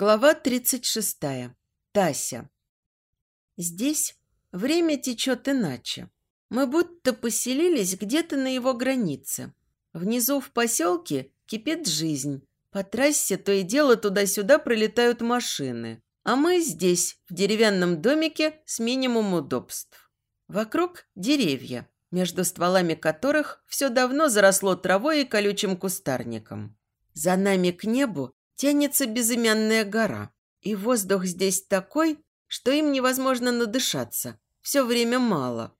Глава 36. Тася. Здесь время течет иначе. Мы будто поселились где-то на его границе. Внизу в поселке кипит жизнь. По трассе то и дело туда-сюда пролетают машины. А мы здесь, в деревянном домике с минимум удобств. Вокруг деревья, между стволами которых все давно заросло травой и колючим кустарником. За нами к небу тянется безымянная гора. И воздух здесь такой, что им невозможно надышаться. Все время мало.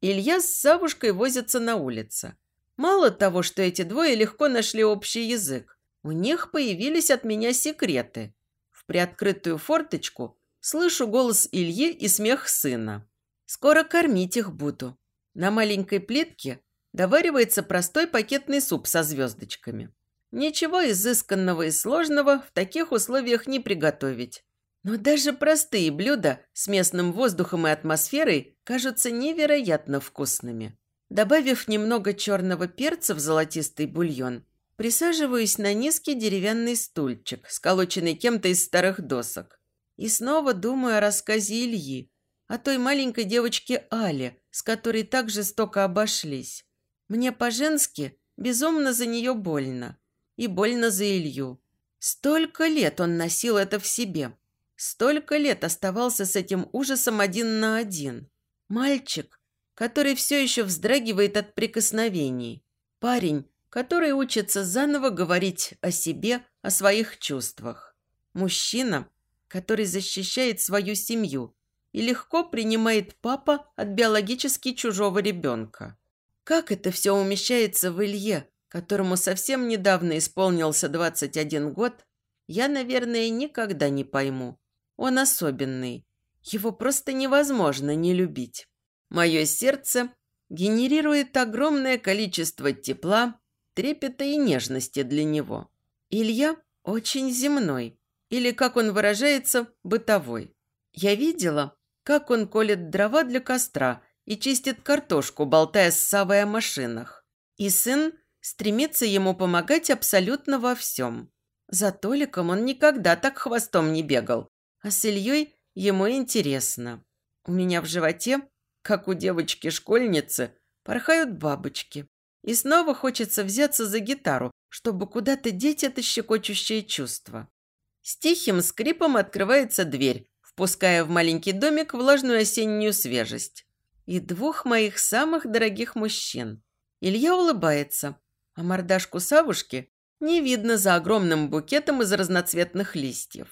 Илья с Савушкой возятся на улице. Мало того, что эти двое легко нашли общий язык. У них появились от меня секреты. В приоткрытую форточку слышу голос Ильи и смех сына. Скоро кормить их буду. На маленькой плитке доваривается простой пакетный суп со звездочками. Ничего изысканного и сложного в таких условиях не приготовить. Но даже простые блюда с местным воздухом и атмосферой кажутся невероятно вкусными. Добавив немного черного перца в золотистый бульон, присаживаюсь на низкий деревянный стульчик, сколоченный кем-то из старых досок. И снова думаю о рассказе Ильи, о той маленькой девочке Але, с которой так жестоко обошлись. Мне по-женски безумно за нее больно и больно за Илью. Столько лет он носил это в себе. Столько лет оставался с этим ужасом один на один. Мальчик, который все еще вздрагивает от прикосновений. Парень, который учится заново говорить о себе, о своих чувствах. Мужчина, который защищает свою семью и легко принимает папа от биологически чужого ребенка. Как это все умещается в Илье, которому совсем недавно исполнился 21 год, я, наверное, никогда не пойму. Он особенный. Его просто невозможно не любить. Мое сердце генерирует огромное количество тепла, трепета и нежности для него. Илья очень земной, или, как он выражается, бытовой. Я видела, как он колет дрова для костра и чистит картошку, болтая с Савой о машинах. И сын стремится ему помогать абсолютно во всем. За Толиком он никогда так хвостом не бегал, а с Ильей ему интересно. У меня в животе, как у девочки-школьницы, порхают бабочки. И снова хочется взяться за гитару, чтобы куда-то деть это щекочущее чувство. С тихим скрипом открывается дверь, впуская в маленький домик влажную осеннюю свежесть. И двух моих самых дорогих мужчин. Илья улыбается, а мордашку Савушки не видно за огромным букетом из разноцветных листьев.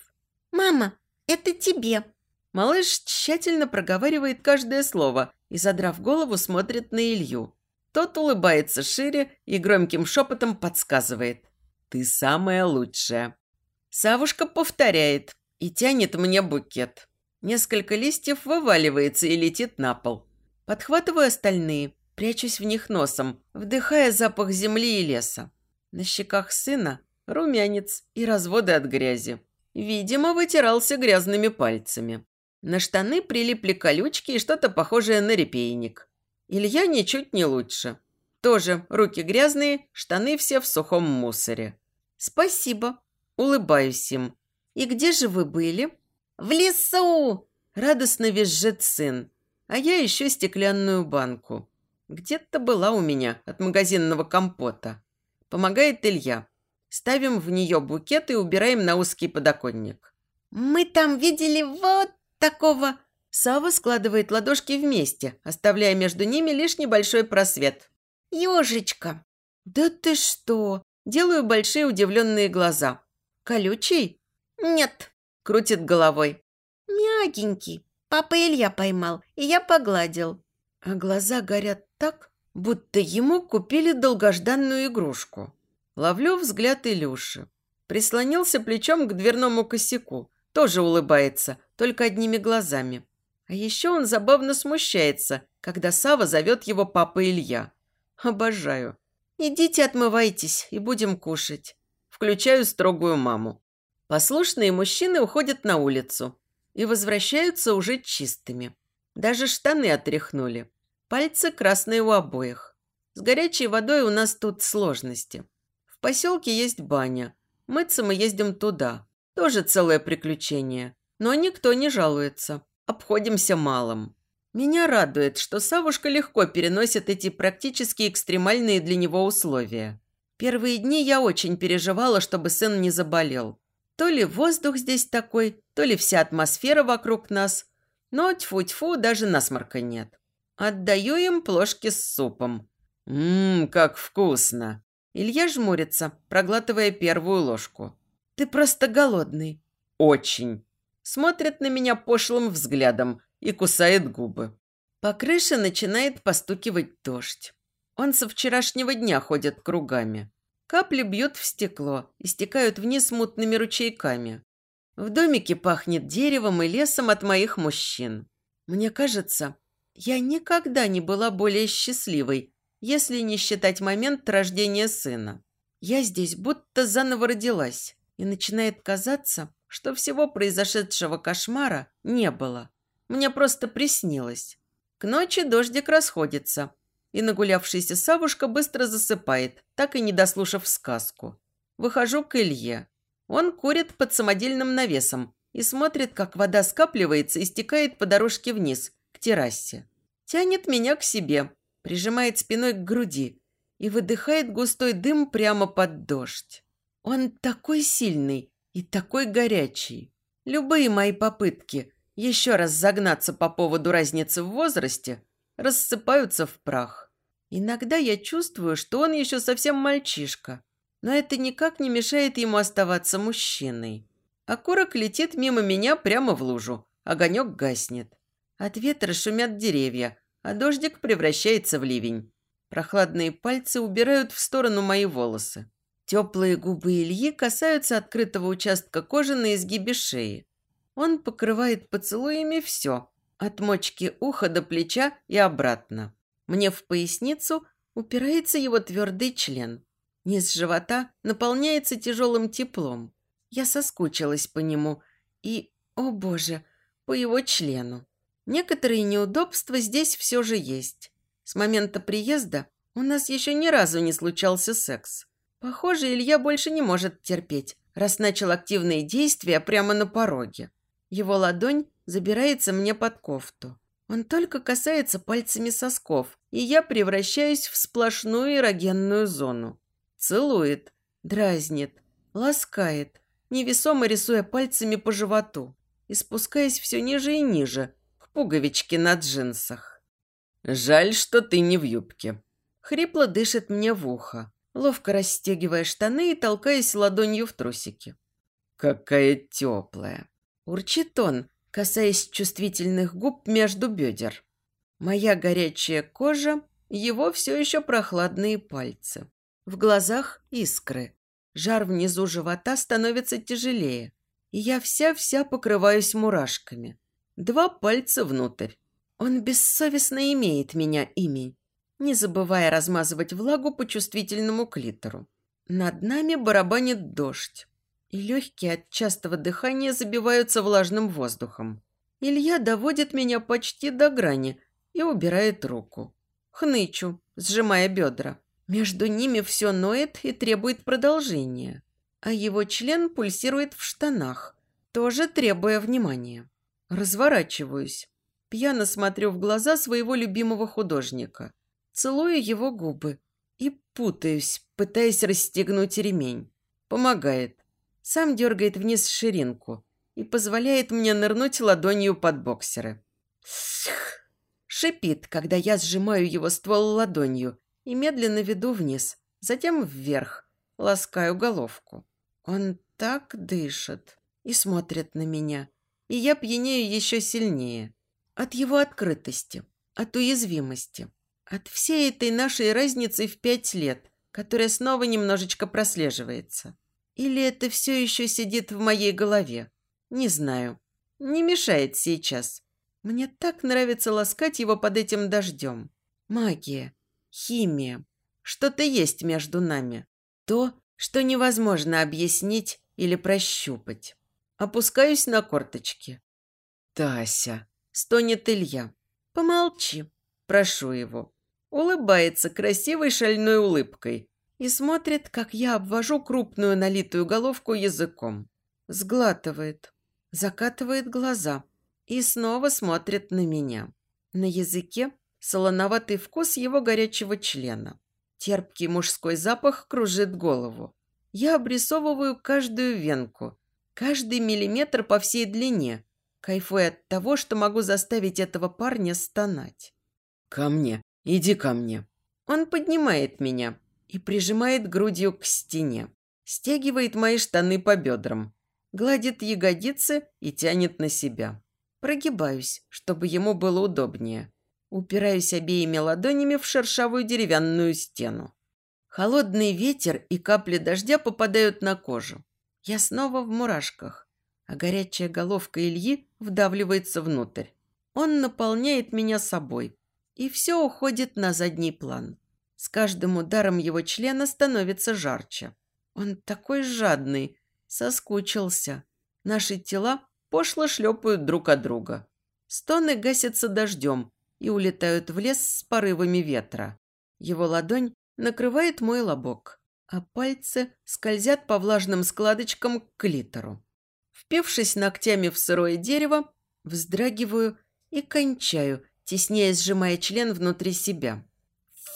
«Мама, это тебе!» Малыш тщательно проговаривает каждое слово и, задрав голову, смотрит на Илью. Тот улыбается шире и громким шепотом подсказывает. «Ты самая лучшая». Савушка повторяет и тянет мне букет. Несколько листьев вываливается и летит на пол. Подхватываю остальные – Прячусь в них носом, вдыхая запах земли и леса. На щеках сына румянец и разводы от грязи. Видимо, вытирался грязными пальцами. На штаны прилипли колючки и что-то похожее на репейник. Илья ничуть не лучше. Тоже руки грязные, штаны все в сухом мусоре. «Спасибо», – улыбаюсь им. «И где же вы были?» «В лесу!» – радостно визжит сын. А я ищу стеклянную банку. Где-то была у меня от магазинного компота. Помогает Илья. Ставим в нее букет и убираем на узкий подоконник. «Мы там видели вот такого...» Сава складывает ладошки вместе, оставляя между ними лишь небольшой просвет. «Ежечка!» «Да ты что?» Делаю большие удивленные глаза. «Колючий?» «Нет», – крутит головой. «Мягенький. Папа Илья поймал, и я погладил». А глаза горят так, будто ему купили долгожданную игрушку. Ловлю взгляд Илюши. Прислонился плечом к дверному косяку. Тоже улыбается, только одними глазами. А еще он забавно смущается, когда Сава зовет его папа Илья. Обожаю. Идите отмывайтесь и будем кушать. Включаю строгую маму. Послушные мужчины уходят на улицу и возвращаются уже чистыми. Даже штаны отряхнули. Пальцы красные у обоих. С горячей водой у нас тут сложности. В поселке есть баня. Мыться мы ездим туда. Тоже целое приключение. Но никто не жалуется. Обходимся малым. Меня радует, что Савушка легко переносит эти практически экстремальные для него условия. Первые дни я очень переживала, чтобы сын не заболел. То ли воздух здесь такой, то ли вся атмосфера вокруг нас. Но тьфу-тьфу, даже насморка нет. Отдаю им плошки с супом. Ммм, как вкусно. Илья жмурится, проглатывая первую ложку. Ты просто голодный. Очень. Смотрит на меня пошлым взглядом и кусает губы. По крыше начинает постукивать дождь. Он со вчерашнего дня ходит кругами. Капли бьют в стекло и стекают вниз мутными ручейками. В домике пахнет деревом и лесом от моих мужчин. Мне кажется, я никогда не была более счастливой, если не считать момент рождения сына. Я здесь будто заново родилась, и начинает казаться, что всего произошедшего кошмара не было. Мне просто приснилось. К ночи дождик расходится, и нагулявшаяся Савушка быстро засыпает, так и не дослушав сказку. Выхожу к Илье. Он курит под самодельным навесом и смотрит, как вода скапливается и стекает по дорожке вниз, к террасе. Тянет меня к себе, прижимает спиной к груди и выдыхает густой дым прямо под дождь. Он такой сильный и такой горячий. Любые мои попытки еще раз загнаться по поводу разницы в возрасте рассыпаются в прах. Иногда я чувствую, что он еще совсем мальчишка, но это никак не мешает ему оставаться мужчиной. Окурок летит мимо меня прямо в лужу, огонек гаснет. От ветра шумят деревья, а дождик превращается в ливень. Прохладные пальцы убирают в сторону мои волосы. Теплые губы Ильи касаются открытого участка кожи на изгибе шеи. Он покрывает поцелуями все, от мочки уха до плеча и обратно. Мне в поясницу упирается его твердый член. Низ живота наполняется тяжелым теплом. Я соскучилась по нему и, о боже, по его члену. Некоторые неудобства здесь все же есть. С момента приезда у нас еще ни разу не случался секс. Похоже, Илья больше не может терпеть, раз начал активные действия прямо на пороге. Его ладонь забирается мне под кофту. Он только касается пальцами сосков, и я превращаюсь в сплошную эрогенную зону. Целует, дразнит, ласкает, невесомо рисуя пальцами по животу и спускаясь все ниже и ниже, к пуговичке на джинсах. «Жаль, что ты не в юбке». Хрипло дышит мне в ухо, ловко расстегивая штаны и толкаясь ладонью в трусики. «Какая теплая!» Урчит он, касаясь чувствительных губ между бедер. Моя горячая кожа, его все еще прохладные пальцы. В глазах искры. Жар внизу живота становится тяжелее, и я вся-вся покрываюсь мурашками. Два пальца внутрь. Он бессовестно имеет меня имень, не забывая размазывать влагу по чувствительному клитору. Над нами барабанит дождь и легкие от частого дыхания забиваются влажным воздухом. Илья доводит меня почти до грани и убирает руку. Хнычу, сжимая бедра. Между ними все ноет и требует продолжения. А его член пульсирует в штанах, тоже требуя внимания. Разворачиваюсь. Пьяно смотрю в глаза своего любимого художника. Целую его губы и путаюсь, пытаясь расстегнуть ремень. Помогает. Сам дергает вниз ширинку и позволяет мне нырнуть ладонью под боксеры. Шипит, когда я сжимаю его ствол ладонью и медленно веду вниз, затем вверх, ласкаю головку. Он так дышит и смотрит на меня, и я пьянею еще сильнее. От его открытости, от уязвимости, от всей этой нашей разницы в пять лет, которая снова немножечко прослеживается. Или это все еще сидит в моей голове? Не знаю. Не мешает сейчас. Мне так нравится ласкать его под этим дождем. Магия, химия. Что-то есть между нами. То, что невозможно объяснить или прощупать. Опускаюсь на корточки. «Тася!» – стонет Илья. «Помолчи!» – прошу его. Улыбается красивой шальной улыбкой, и смотрит, как я обвожу крупную налитую головку языком. Сглатывает, закатывает глаза и снова смотрит на меня. На языке солоноватый вкус его горячего члена. Терпкий мужской запах кружит голову. Я обрисовываю каждую венку, каждый миллиметр по всей длине, кайфуя от того, что могу заставить этого парня стонать. «Ко мне, иди ко мне». Он поднимает меня и прижимает грудью к стене, стягивает мои штаны по бедрам, гладит ягодицы и тянет на себя. Прогибаюсь, чтобы ему было удобнее. Упираюсь обеими ладонями в шершавую деревянную стену. Холодный ветер и капли дождя попадают на кожу. Я снова в мурашках, а горячая головка Ильи вдавливается внутрь. Он наполняет меня собой, и все уходит на задний план. С каждым ударом его члена становится жарче. Он такой жадный, соскучился. Наши тела пошло шлепают друг от друга. Стоны гасятся дождем и улетают в лес с порывами ветра. Его ладонь накрывает мой лобок, а пальцы скользят по влажным складочкам к клитору. Впившись ногтями в сырое дерево, вздрагиваю и кончаю, теснее сжимая член внутри себя.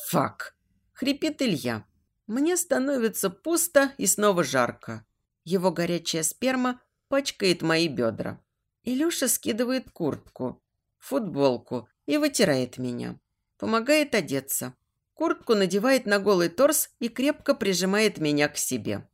«Фак!» – хрипит Илья. Мне становится пусто и снова жарко. Его горячая сперма пачкает мои бедра. Илюша скидывает куртку, футболку и вытирает меня. Помогает одеться. Куртку надевает на голый торс и крепко прижимает меня к себе.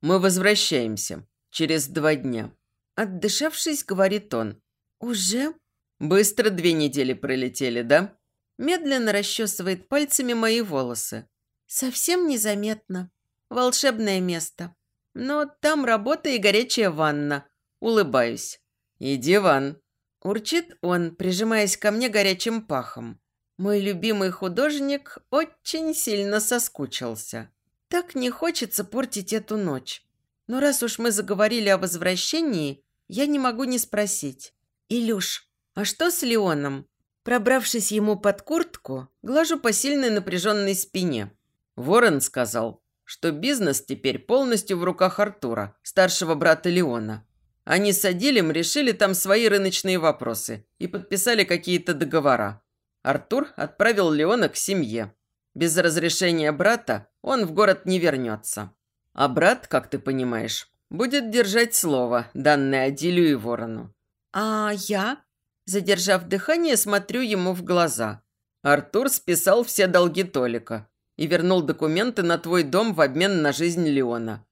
«Мы возвращаемся. Через два дня». Отдышавшись, говорит он. «Уже?» «Быстро две недели пролетели, да?» Медленно расчесывает пальцами мои волосы. «Совсем незаметно. Волшебное место. Но там работа и горячая ванна. Улыбаюсь. И диван. Урчит он, прижимаясь ко мне горячим пахом. Мой любимый художник очень сильно соскучился. Так не хочется портить эту ночь. Но раз уж мы заговорили о возвращении, я не могу не спросить. «Илюш, а что с Леоном?» Пробравшись ему под куртку, глажу по сильной напряженной спине. Ворон сказал, что бизнес теперь полностью в руках Артура, старшего брата Леона. Они с Адилем решили там свои рыночные вопросы и подписали какие-то договора. Артур отправил Леона к семье. Без разрешения брата он в город не вернется. А брат, как ты понимаешь, будет держать слово, данное Адилю и Ворону. «А я?» Задержав дыхание, смотрю ему в глаза. Артур списал все долги Толика и вернул документы на твой дом в обмен на жизнь Леона.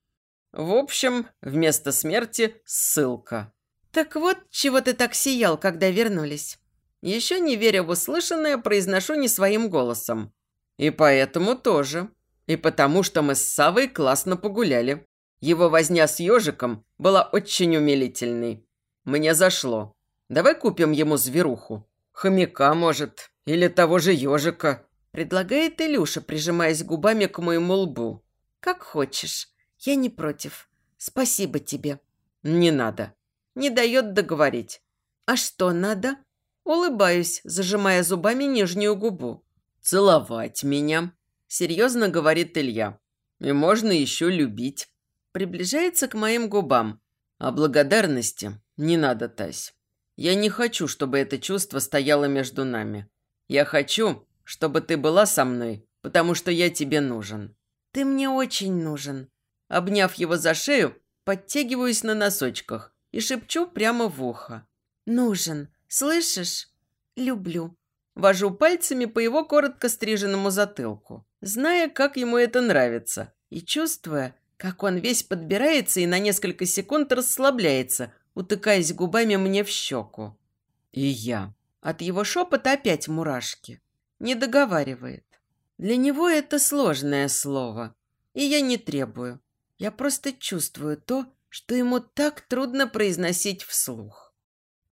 В общем, вместо смерти – ссылка. Так вот, чего ты так сиял, когда вернулись. Еще не веря в услышанное, произношу не своим голосом. И поэтому тоже. И потому, что мы с Савой классно погуляли. Его возня с ежиком была очень умилительной. Мне зашло. Давай купим ему зверуху. Хомяка, может, или того же ежика. Предлагает Илюша, прижимаясь губами к моему лбу. «Как хочешь. Я не против. Спасибо тебе». «Не надо». Не дает договорить. «А что надо?» Улыбаюсь, зажимая зубами нижнюю губу. «Целовать меня», – серьезно говорит Илья. «И можно еще любить». Приближается к моим губам. А благодарности не надо, Тась. Я не хочу, чтобы это чувство стояло между нами. Я хочу, чтобы ты была со мной, потому что я тебе нужен». «Ты мне очень нужен». Обняв его за шею, подтягиваюсь на носочках и шепчу прямо в ухо. «Нужен. Слышишь? Люблю». Вожу пальцами по его коротко стриженному затылку, зная, как ему это нравится, и чувствуя, как он весь подбирается и на несколько секунд расслабляется, утыкаясь губами мне в щеку. И я. От его шепота опять мурашки не договаривает. Для него это сложное слово, и я не требую. Я просто чувствую то, что ему так трудно произносить вслух.